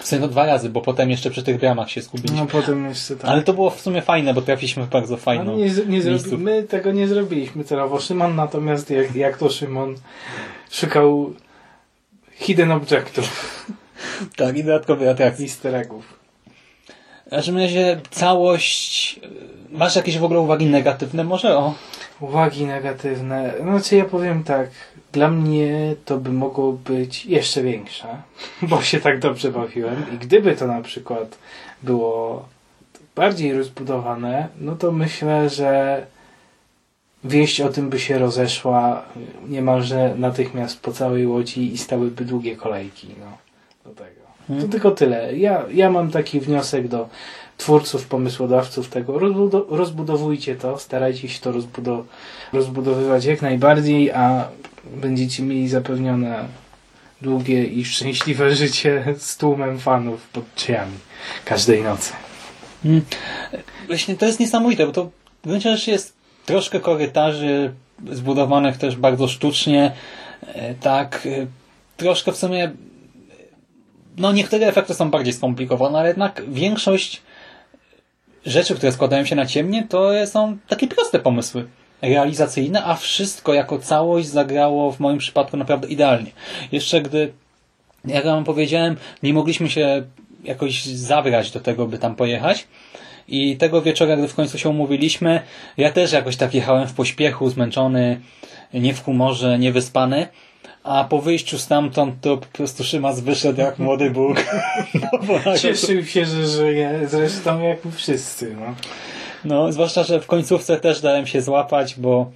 w sumie to dwa razy, bo potem jeszcze przy tych bramach się zgubiliśmy. No potem jeszcze tak. Ale to było w sumie fajne, bo trafiliśmy w bardzo fajną nie, z- nie zrobi, my tego nie zrobiliśmy celowo. Szymon natomiast, jak, jak to Szymon, szukał hidden objectów, Tak, i dodatkowe atrakcje. easter eggów. W każdym razie całość... Masz jakieś w ogóle uwagi negatywne może? O, Uwagi negatywne. Znaczy ja powiem tak, dla mnie to by mogło być jeszcze większe, bo się tak dobrze bawiłem i gdyby to na przykład było bardziej rozbudowane, no to myślę, że wieść o tym by się rozeszła niemalże natychmiast po całej Łodzi i stałyby długie kolejki no, do tego. To tylko tyle. Ja, ja mam taki wniosek do twórców, pomysłodawców tego. Rozbudo- rozbudowujcie to, starajcie się to rozbudo- rozbudowywać jak najbardziej, a będziecie mieli zapewnione długie i szczęśliwe życie z tłumem fanów pod drzwiami każdej nocy. Mm. Właśnie to jest niesamowite, bo to w gruncie rzeczy jest troszkę korytarzy zbudowanych też bardzo sztucznie, e, tak, e, troszkę w sumie no niektóre efekty są bardziej skomplikowane, ale jednak większość rzeczy, które składają się na ciemnie, to są takie proste pomysły realizacyjne, a wszystko jako całość zagrało w moim przypadku naprawdę idealnie. Jeszcze gdy, jak wam powiedziałem, nie mogliśmy się jakoś zabrać do tego, by tam pojechać, i tego wieczora, gdy w końcu się umówiliśmy, ja też jakoś tak jechałem w pośpiechu, zmęczony, nie w humorze, niewyspany. A po wyjściu stamtąd to po prostu Szymas wyszedł jak młody Bóg. No, nagle- Cieszył się, że żyje, zresztą jak wszyscy. No. No, zwłaszcza, że w końcówce też dałem się złapać, bo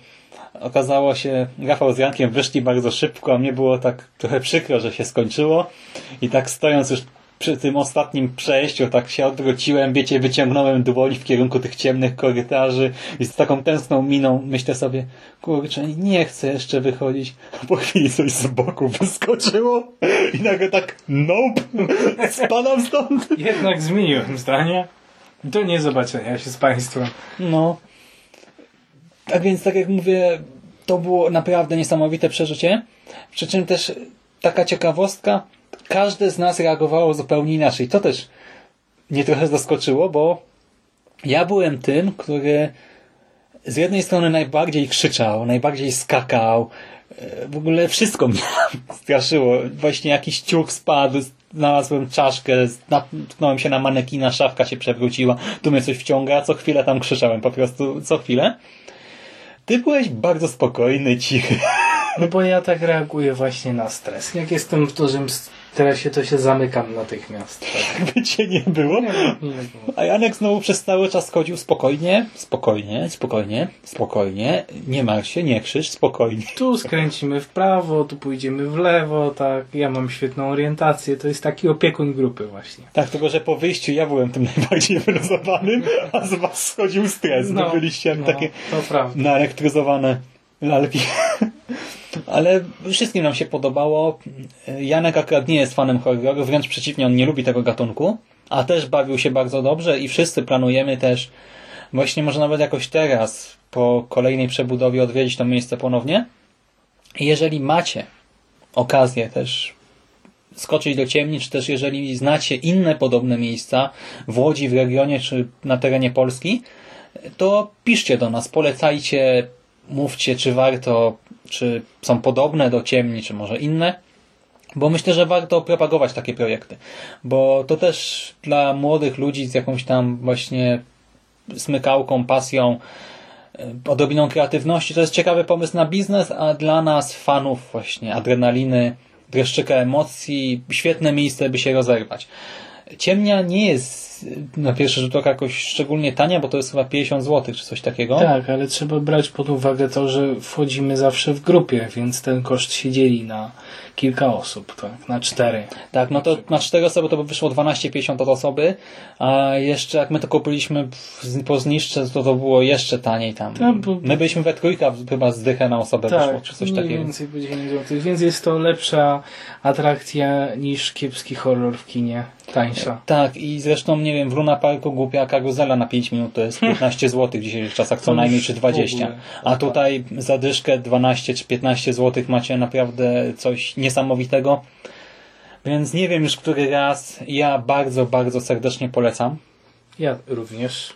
okazało się, Rafał z Jankiem wyszli bardzo szybko, a mnie było tak trochę przykro, że się skończyło. I tak stojąc już przy tym ostatnim przejściu, tak się odwróciłem, wiecie, wyciągnąłem dłoń w kierunku tych ciemnych korytarzy i z taką tęskną miną myślę sobie, kurczę, nie chcę jeszcze wychodzić. A po chwili coś z boku wyskoczyło i nagle tak, nope, spadam stąd. Jednak zmieniłem zdanie. Do nie zobaczenia się z Państwem. No. Tak więc, tak jak mówię, to było naprawdę niesamowite przeżycie. Przy czym też taka ciekawostka, każde z nas reagowało zupełnie inaczej. To też mnie trochę zaskoczyło, bo ja byłem tym, który z jednej strony najbardziej krzyczał, najbardziej skakał, e, w ogóle wszystko mnie straszyło. Właśnie jakiś ciuch spadł, znalazłem czaszkę, natknąłem się na manekina, szafka się przewróciła, tu mnie coś wciąga, co chwilę tam krzyczałem po prostu, co chwilę. Ty byłeś bardzo spokojny, cichy. No bo ja tak reaguję właśnie na stres. Jak jestem w dużym stresie, to się zamykam natychmiast. Tak. By cię nie było. Nie, nie było. A Janek znowu przez cały czas chodził spokojnie, spokojnie, spokojnie, spokojnie, nie martw się, nie krzycz, spokojnie. Tu skręcimy w prawo, tu pójdziemy w lewo, tak. Ja mam świetną orientację. To jest taki opiekun grupy właśnie. Tak, tylko że po wyjściu ja byłem tym najbardziej wyluzowanym, a z was schodził stres, no, byliście no, takie To prawda. naelektryzowane lalki. Ale wszystkim nam się podobało. Janek akurat nie jest fanem horroru, wręcz przeciwnie, on nie lubi tego gatunku, a też bawił się bardzo dobrze i wszyscy planujemy też właśnie może nawet jakoś teraz po kolejnej przebudowie odwiedzić to miejsce ponownie. Jeżeli macie okazję też skoczyć do ciemni, czy też jeżeli znacie inne podobne miejsca w Łodzi, w regionie, czy na terenie Polski, to piszcie do nas, polecajcie, mówcie, czy warto, czy są podobne do ciemni, czy może inne. Bo myślę, że warto propagować takie projekty. Bo to też dla młodych ludzi z jakąś tam właśnie smykałką, pasją, e, odrobiną kreatywności, to jest ciekawy pomysł na biznes, a dla nas, fanów właśnie adrenaliny, dreszczyka emocji, świetne miejsce, by się rozerwać. Ciemnia nie jest na pierwszy rzut oka jakoś szczególnie tania, bo to jest chyba 50 zł, czy coś takiego. Tak, ale trzeba brać pod uwagę to, że wchodzimy zawsze w grupie, więc ten koszt się dzieli na kilka osób, tak, na cztery. Tak, no to na 4 osoby to by wyszło 12,50 od osoby, a jeszcze jak my to kupiliśmy po zniżce, to to było jeszcze taniej tam. Tak, bo- My byliśmy we trójkę, a chyba zdychę na osobę wyszło, czy coś mniej takiego. więcej po 10 zł, więc jest to lepsza atrakcja niż kiepski horror w kinie, tańsza. Tak, i zresztą, nie wiem, w Luna Parku głupia karuzela na 5 minut to jest 15 zł w dzisiejszych czasach, co najmniej, czy w 20. ogóle. A tutaj za dyszkę 12 czy 15 zł macie naprawdę coś niesamowitego. Więc nie wiem już który raz, ja bardzo, bardzo serdecznie polecam. Ja również.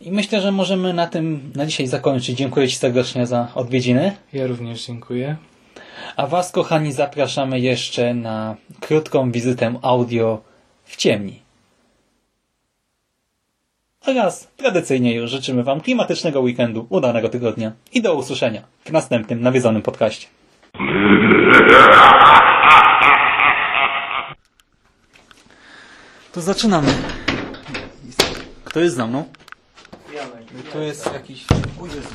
I myślę, że możemy na tym na dzisiaj zakończyć. Dziękuję Ci serdecznie za odwiedziny. Ja również dziękuję. A Was, kochani, zapraszamy jeszcze na krótką wizytę audio w ciemni. Oraz tradycyjnie już życzymy Wam klimatycznego weekendu, udanego tygodnia i do usłyszenia w następnym nawiedzonym podcaście. To zaczynamy. Kto jest za mną? Janek. Tu jest jakiś... O Jezu.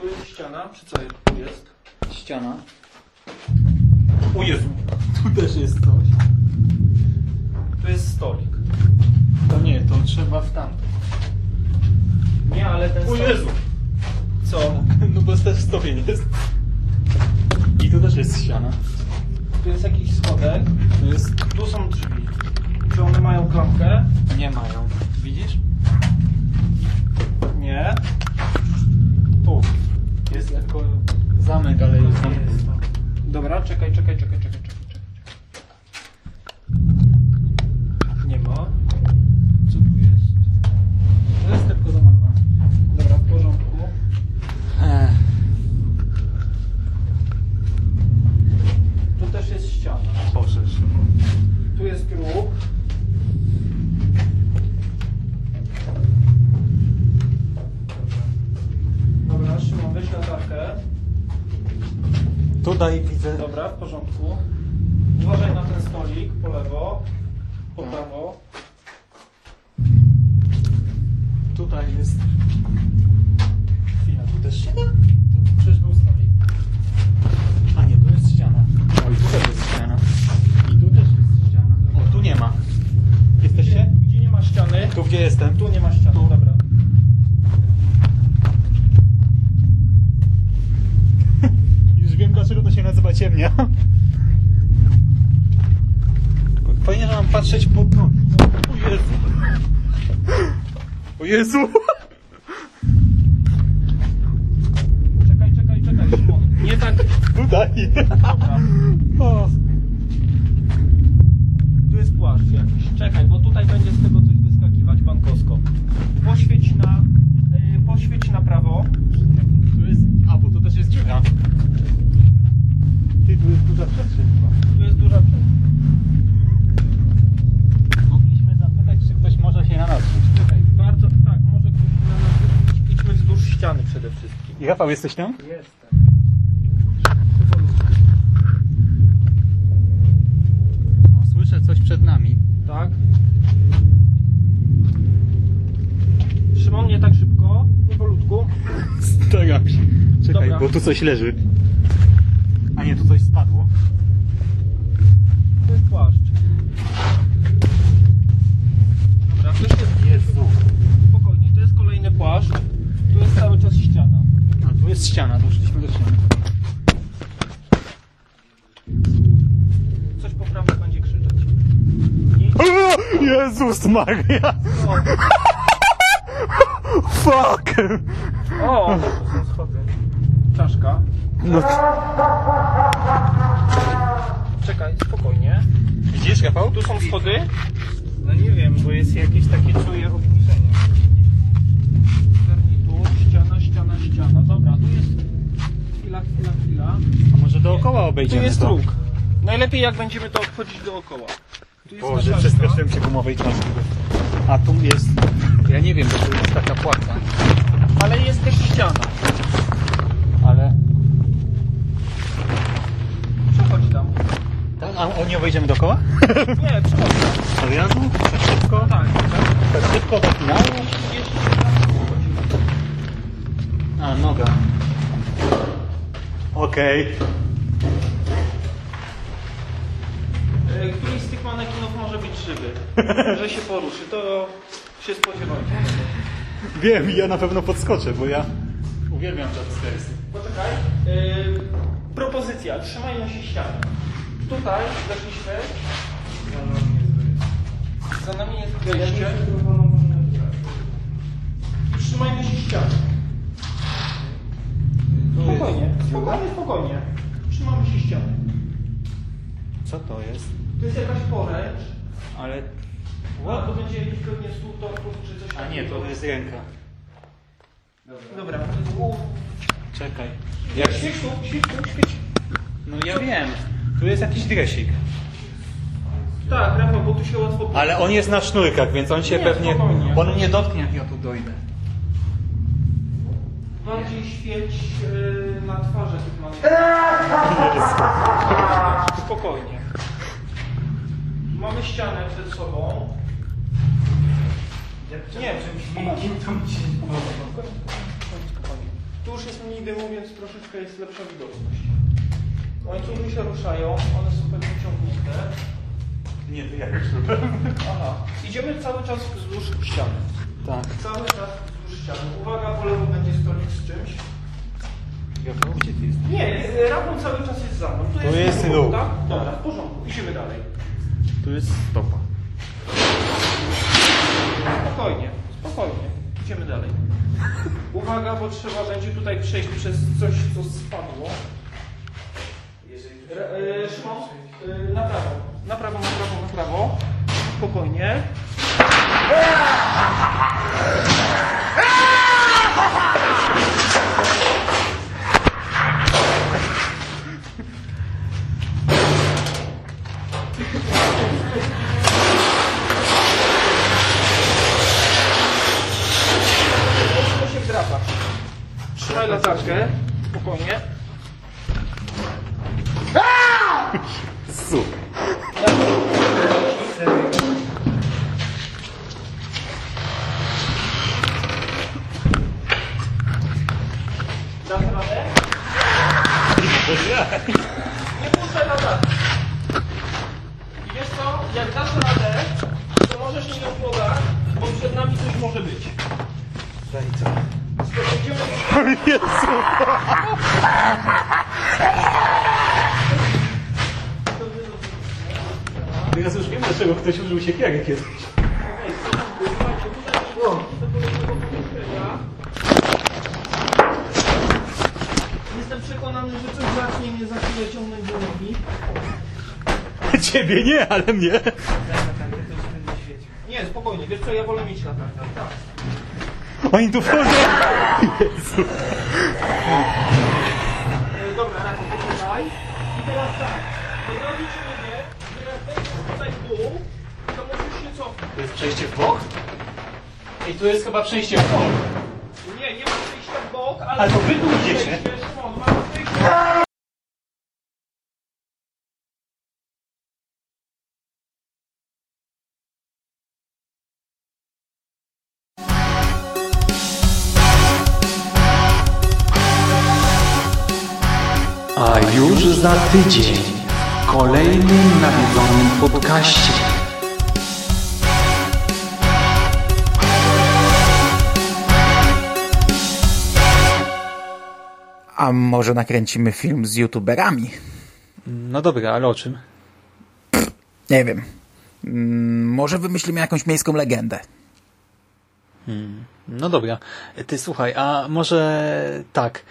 Tu jest ściana, czy co tu jest? Ściana. O Jezu. Tu też jest coś. Tu jest stolik. To nie, to trzeba w tamto. Nie, ale ten O. Jezu. Co? No bo też stopień jest. I tu też jest ściana. Tu jest jakiś schodek. Tu jest... Tu są drzwi. Czy one mają klamkę? Nie mają. Widzisz? Nie. Tu. Jest jako zamek, ale jest tam... Dobra, czekaj, czekaj, czekaj. czekaj. Tutaj widzę... Dobra, w porządku. Uważaj na ten stolik, po lewo, po prawo. Jesteś tam? Jestem. No, słyszę coś przed nami. Tak. Szymon, nie tak szybko. Powolutku. Staram się. Czekaj, Dobra. bo tu coś leży. Jest ściana, doszliśmy do ściany. Coś po prawej będzie krzyczeć. O, Jezus Maria! O, Fuck! o, to są schody. Czaszka. No, Czekaj, spokojnie. widzisz, Rafał? Tu są schody. No nie wiem, bo jest jakieś takie czuję obniżenie. Garnitur, ściana, ściana, ściana. Dobra, tu jest... Chwila, chwila. A może dookoła Tu obejdziemy jest to? róg. Najlepiej jak będziemy to obchodzić dookoła. Tu jest Boże, czaszka. przestraszyłem się gumowej czaszki. A tu jest... Ja nie wiem, bo tu jest taka płata. Ale jest też ściana. Ale... Przechodź tam. Tak, a o nie obejdziemy dookoła? Nie, przechodź tam. Od razu? Tak szybko? Tak, tak. Tak szybko? Jeśli się tam A, noga. Okej. E, Któryś z tych manekinów może być żywy. Że się poruszy, to się spodziewajcie. Wiem, ja na pewno podskoczę, bo ja uwielbiam jumpscaresy. Poczekaj. Yy, propozycja. Trzymajmy się ściany. Tutaj weszliśmy. Za nami jest wejście. I trzymajmy się ściany. Spokojnie, spokojnie, spokojnie. Trzymamy się ściany. Co to jest? To jest jakaś poręcz. Ale... A to będzie jakiś pewnie stół torków czy coś A nie, to jest ręka. Dobra. U, Czekaj. Jak... Świeć tu, świeć tu, świeć. No ja wiem. Tu jest jakiś dresik. Tak, Rafał, bo tu się łatwo... Ale on jest na sznurkach, więc on się Nie, pewnie... spokojnie. On nie dotknie, jak ja tu dojdę. Bardziej świeć yy, na twarzy tych manekinów. Spokojnie. Mamy ścianę przed sobą. Nie, Kim to mi się. Tu już jest mniej dymu, więc troszeczkę jest lepsza widoczność. Łańcuchy się ruszają, one są pewnie ciągnięte. Nie, to ja już. Aha. Idziemy cały czas wzdłuż ściany. Tak. Cały czas ściany. Uwaga, po lewo będzie stolik z czymś. Rafał, gdzie ty jesteś? Nie, e, Rafał cały czas jest za mną. Tu jest ruch. tak? Dobra, w porządku. Idziemy dalej. Tu jest stopa. Spokojnie, spokojnie. Idziemy dalej. Uwaga, bo trzeba będzie tutaj przejść przez coś, co spadło. Re- e, Szymon, e, na prawo. Na prawo, na prawo, na prawo. Spokojnie. Trzymaj latarkę. Spokojnie. Ciebie nie, ale mnie. Nie, spokojnie, wiesz co, ja wolę mieć latarkę. Tak. Oni tu wchodzą. E, Dobra, Rafał, poczekaj. I teraz tak, to zrobić mówię, że jak wejdziesz tutaj w dół, to musisz się cofnąć. To jest przejście w bok? I tu jest chyba przejście w bok. Tydzień w kolejnym nawiedzonym podcaście. A może nakręcimy film z youtuberami? No dobra, ale o czym? Nie wiem. Mm, Może wymyślimy jakąś miejską legendę. No dobra. Ty słuchaj, a może tak.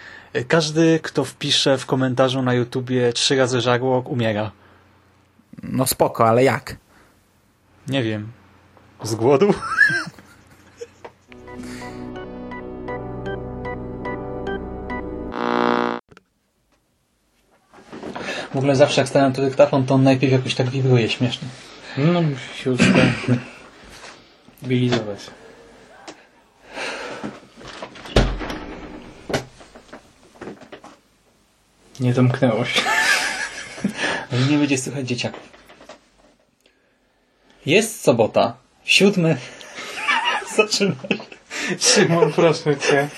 Każdy, kto wpisze w komentarzu na YouTubie trzy razy żarłok, umiera. No spoko, ale jak? Nie wiem. Z głodu? W ogóle zawsze jak stawiam tu dyktafon, to on najpierw jakoś tak wibruje śmiesznie. No, musi się ustabilizować. Nie domknęło się. Ale nie będzie słychać dzieciaków. Jest sobota. Siódmy. Zaczyna się Szymon, proszę cię.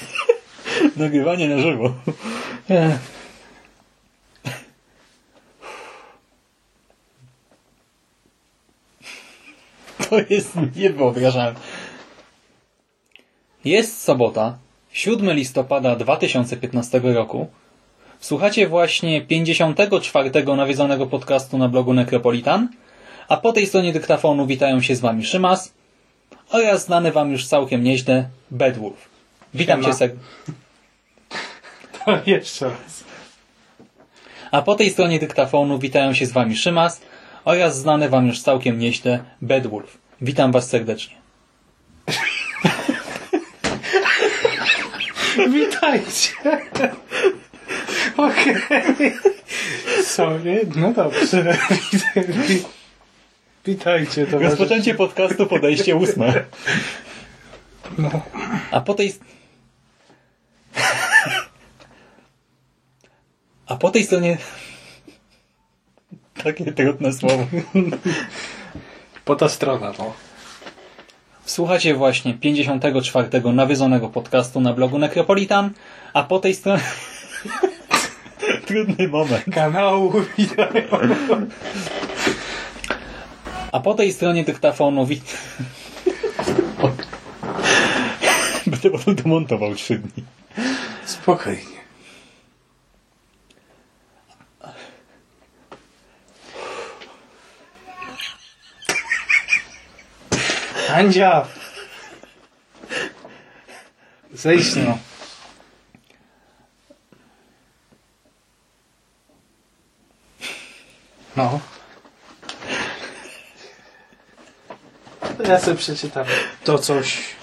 nagrywanie na żywo. To jest niewyobrażalne. Jest sobota, 7 listopada 2015 roku. Słuchacie właśnie 54. nawiedzonego podcastu na blogu Necropolitan, a po tej stronie dyktafonu witają się z Wami Szymas oraz znany Wam już całkiem nieźle Bedwulf. Witam Siema. Cię serdecznie. To jeszcze raz. A po tej stronie dyktafonu witają się z Wami Szymas oraz znany Wam już całkiem nieźle Bedwulf. Witam Was serdecznie. Witajcie. Okej. Sorry, no dobrze. Witaj- Witajcie, to Rozpoczęcie podcastu podejście ósme. No. A po tej... A po tej stronie... Takie trudne słowo. Po ta strona, no. Słuchacie właśnie 54. nawiedzonego podcastu na blogu Necropolitan, a po tej stronie... Trudny moment. Kanału A po tej stronie dyktafonu wit... Będę potem demontował trzy dni. Spokojnie. Andzia! Zejdź no. No. Ja sobie przeczytam to coś.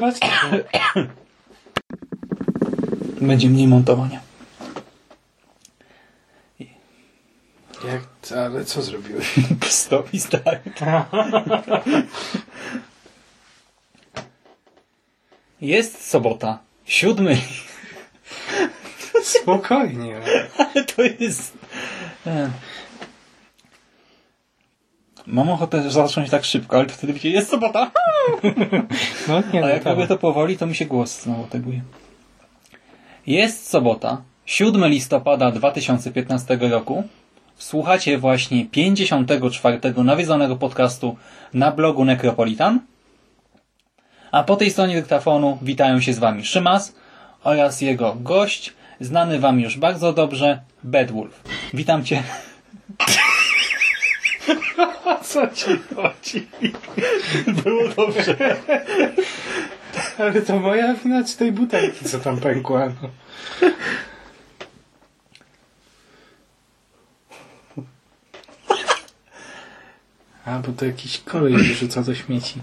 Będzie mniej montowania. Jak, ale co zrobiłeś? Stop i start. Jest sobota. Siódmy. Spokojnie. Ale to jest... e. Mam ochotę zacząć tak szybko, ale to wtedy wiecie, jest sobota. No nie, A no jak tak. robię to powoli, to mi się głos znowu teguje. Jest sobota, 7 listopada 2015 roku. Słuchacie właśnie 54. nawiedzonego podcastu na blogu Necropolitan. A po tej stronie dyktafonu witają się z Wami Szymas oraz jego gość, znany Wam już bardzo dobrze, Bedwulf. Witam Cię. Co ci chodzi? Było dobrze. Ale to moja wina czy tej butelki, co tam pękła? No. A, bo to jakiś kolej wyrzuca do śmieci.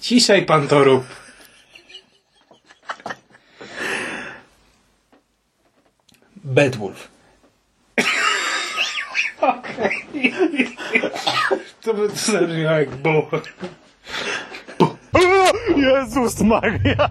Ciszej pan to rób. Bedwulf. To by zabrzmiało jak bo. Jezus Maria!